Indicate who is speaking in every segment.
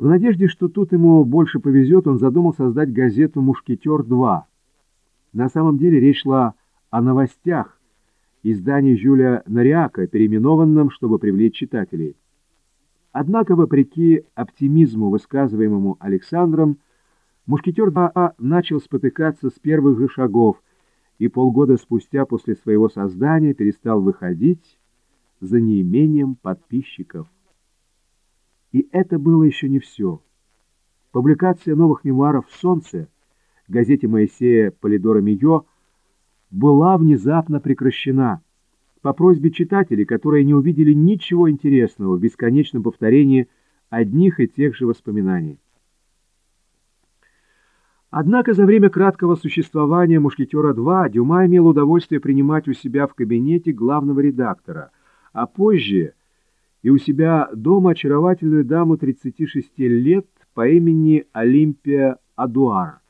Speaker 1: В надежде, что тут ему больше повезет, он задумал создать газету «Мушкетер-2». На самом деле речь шла о новостях, издании Жюля Нариака, переименованном, чтобы привлечь читателей. Однако, вопреки оптимизму, высказываемому Александром, «Мушкетер-2» начал спотыкаться с первых же шагов и полгода спустя после своего создания перестал выходить за неимением подписчиков. И это было еще не все. Публикация новых мемуаров «Солнце» газете Моисея Полидора Мио была внезапно прекращена по просьбе читателей, которые не увидели ничего интересного в бесконечном повторении одних и тех же воспоминаний. Однако за время краткого существования «Мушкетера-2» Дюма имел удовольствие принимать у себя в кабинете главного редактора, а позже и у себя дома очаровательную даму 36 лет по имени Олимпия Адуар.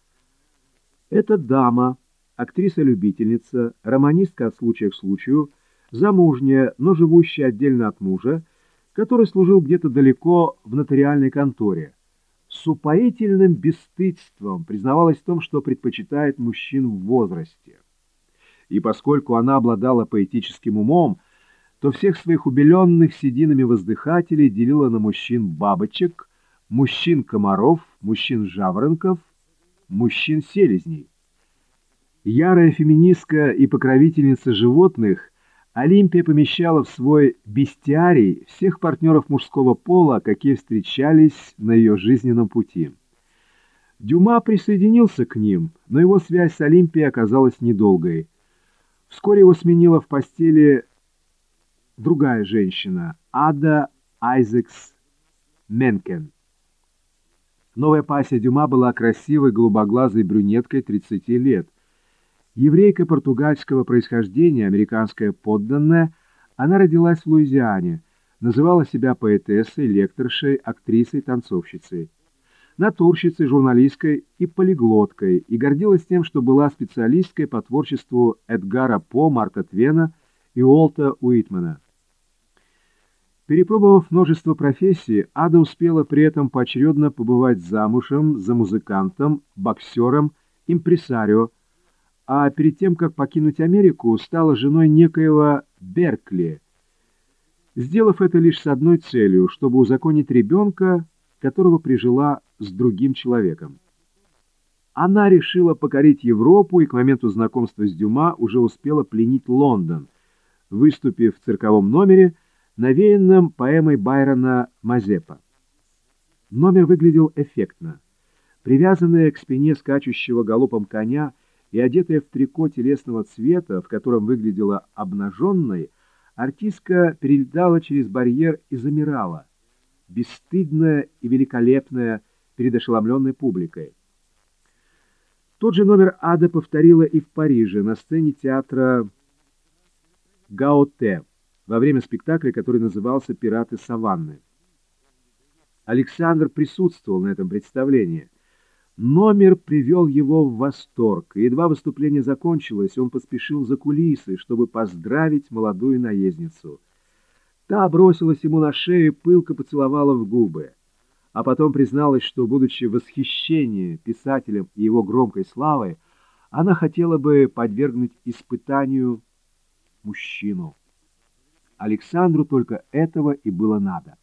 Speaker 1: Эта дама, актриса-любительница, романистка от случая к случаю, замужняя, но живущая отдельно от мужа, который служил где-то далеко в нотариальной конторе, с упоительным бесстыдством признавалась в том, что предпочитает мужчин в возрасте. И поскольку она обладала поэтическим умом, то всех своих убеленных сединами воздыхателей делила на мужчин-бабочек, мужчин-комаров, мужчин-жаворонков, мужчин-селезней. Ярая феминистка и покровительница животных, Олимпия помещала в свой бестиарий всех партнеров мужского пола, какие встречались на ее жизненном пути. Дюма присоединился к ним, но его связь с Олимпией оказалась недолгой. Вскоре его сменила в постели другая женщина, Ада Айзекс Менкен. Новая пассия Дюма была красивой, голубоглазой брюнеткой 30 лет. Еврейка португальского происхождения, американская подданная, она родилась в Луизиане, называла себя поэтессой, лекторшей, актрисой, танцовщицей, натурщицей, журналисткой и полиглоткой, и гордилась тем, что была специалисткой по творчеству Эдгара По, Марка Твена и Уолта Уитмана. Перепробовав множество профессий, Ада успела при этом поочередно побывать замужем за музыкантом, боксером, импресарио, а перед тем, как покинуть Америку, стала женой некоего Беркли, сделав это лишь с одной целью, чтобы узаконить ребенка, которого прижила с другим человеком. Она решила покорить Европу и к моменту знакомства с Дюма уже успела пленить Лондон, выступив в цирковом номере – навеянным поэмой Байрона «Мазепа». Номер выглядел эффектно. Привязанная к спине скачущего галопом коня и одетая в трико телесного цвета, в котором выглядела обнаженной, артистка перелетала через барьер и замирала, бесстыдная и великолепная перед ошеломленной публикой. Тот же номер Ада повторила и в Париже на сцене театра Гаоте во время спектакля, который назывался «Пираты Саванны». Александр присутствовал на этом представлении. Номер привел его в восторг, и едва выступление закончилось, он поспешил за кулисы, чтобы поздравить молодую наездницу. Та бросилась ему на шею и пылко поцеловала в губы, а потом призналась, что, будучи в восхищении писателем и его громкой славой, она хотела бы подвергнуть испытанию мужчину. Александру только этого и было надо.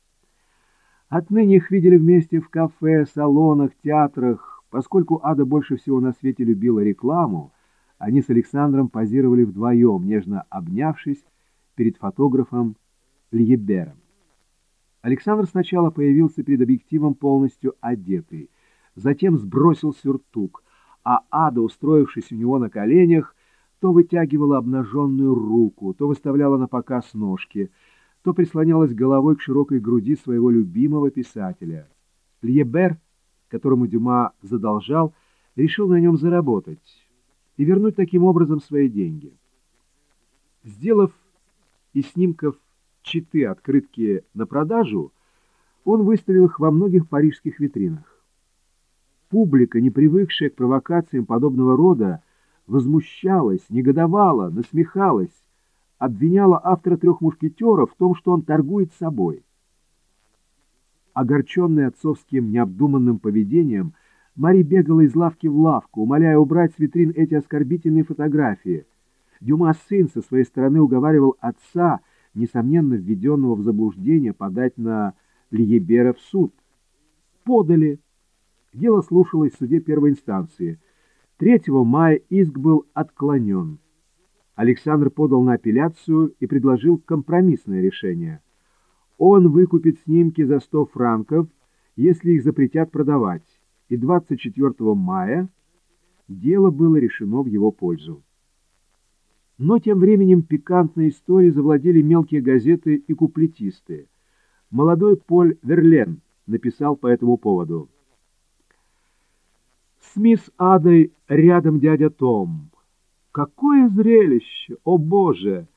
Speaker 1: Отныне их видели вместе в кафе, салонах, театрах. Поскольку Ада больше всего на свете любила рекламу, они с Александром позировали вдвоем, нежно обнявшись перед фотографом Льебером. Александр сначала появился перед объективом полностью одетый, затем сбросил сюртук, а Ада, устроившись у него на коленях, то вытягивала обнаженную руку, то выставляла на показ ножки, то прислонялась головой к широкой груди своего любимого писателя. Льебер, которому Дюма задолжал, решил на нем заработать и вернуть таким образом свои деньги. Сделав из снимков читы открытки на продажу, он выставил их во многих парижских витринах. Публика, не привыкшая к провокациям подобного рода, возмущалась, негодовала, насмехалась, обвиняла автора «Трех мушкетеров» в том, что он торгует собой. Огорченная отцовским необдуманным поведением, Мари бегала из лавки в лавку, умоляя убрать с витрин эти оскорбительные фотографии. Дюма сын со своей стороны уговаривал отца, несомненно введенного в заблуждение, подать на Лиебера в суд. Подали. Дело слушалось в суде первой инстанции. 3 мая иск был отклонен. Александр подал на апелляцию и предложил компромиссное решение. Он выкупит снимки за 100 франков, если их запретят продавать, и 24 мая дело было решено в его пользу. Но тем временем пикантной историей завладели мелкие газеты и куплетисты. Молодой Поль Верлен написал по этому поводу. «С мисс Адой рядом дядя Том. Какое зрелище! О, Боже!»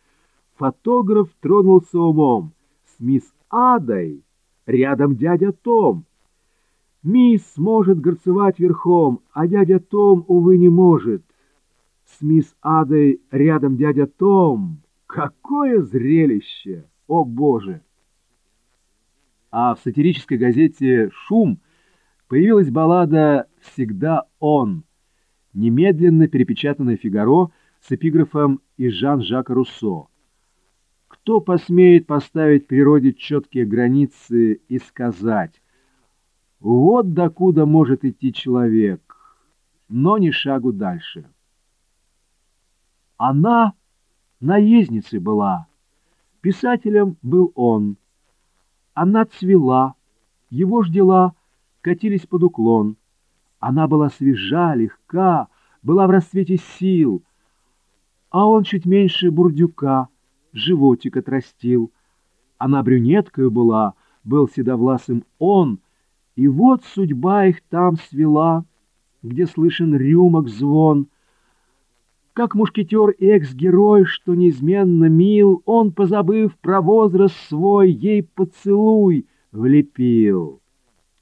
Speaker 1: Фотограф тронулся умом. С мисс Адой рядом дядя Том. Мисс может горцевать верхом, а дядя Том, увы, не может с мисс Адой рядом дядя Том. Какое зрелище! О, Боже! А в сатирической газете «Шум» появилась баллада «Всегда он», немедленно перепечатанная «Фигаро» с эпиграфом из Жан-Жака Руссо. Кто посмеет поставить природе четкие границы и сказать «Вот докуда может идти человек, но ни шагу дальше». Она наездницей была, писателем был он. Она цвела, его ж катились под уклон. Она была свежа, легка, была в расцвете сил, а он чуть меньше бурдюка, животик отрастил. Она брюнеткою была, был седовласым он, и вот судьба их там свела, где слышен рюмок звон — как мушкетер и экс-герой, что неизменно мил, Он, позабыв про возраст свой, ей поцелуй влепил.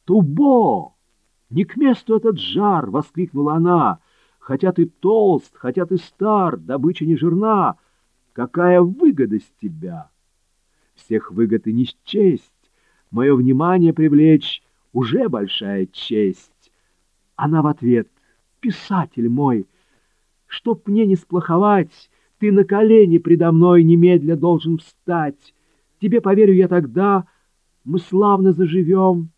Speaker 1: «Тубо! Не к месту этот жар!» — воскликнула она. «Хотя ты толст, хотя ты стар, добыча не жирна, какая выгода с тебя?» Всех выгод и не счесть, мое внимание привлечь уже большая честь. Она в ответ, «Писатель мой!» Чтоб мне не сплоховать, ты на колени предо мной немедля должен встать. Тебе поверю я тогда, мы славно заживем,